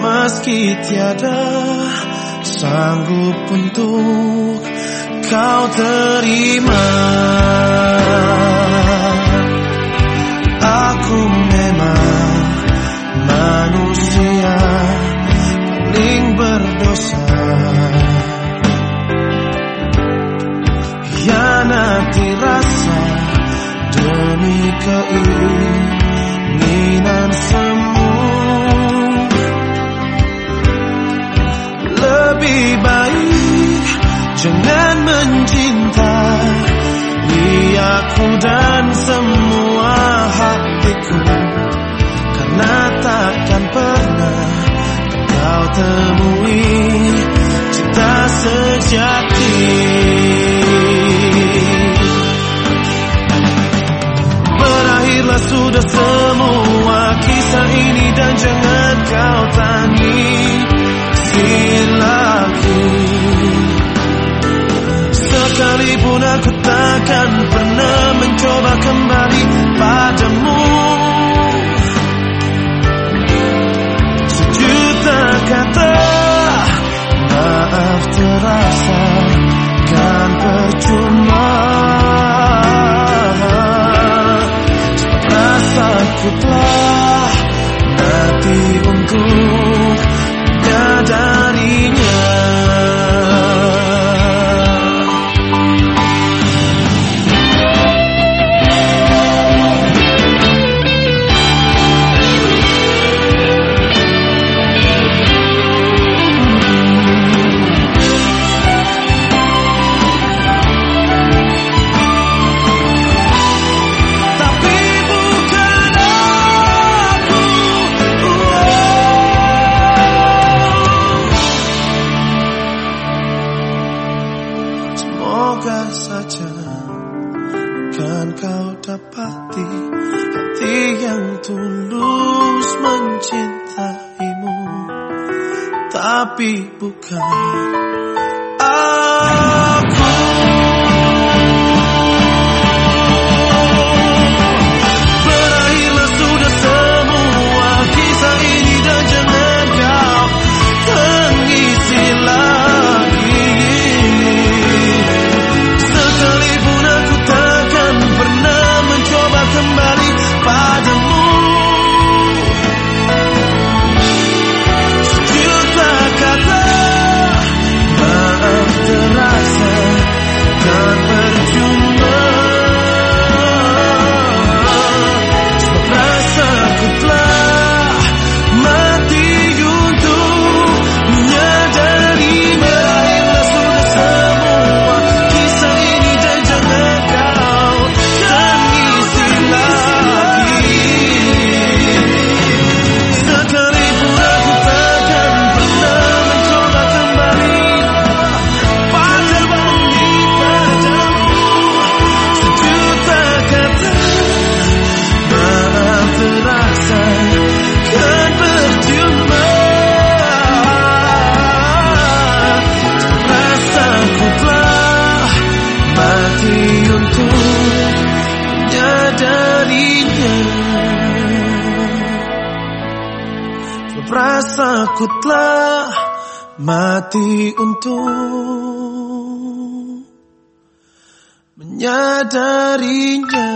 Meski tiada sanggup untuk kau terima. Aku memang manusia paling berdosa. Hianati rasa demi keinginan Lebih baik. Jangan mencintai. Aku dan semua hatiku. Karena takkan pernah kau temui cinta sejati Sekalipun aku takkan pernah mencoba kembali. Padamu saja. Kan kau dapati Hati yang tulus mencintaimu Tapi bukan Rasaku telah mati untuk menyadarinya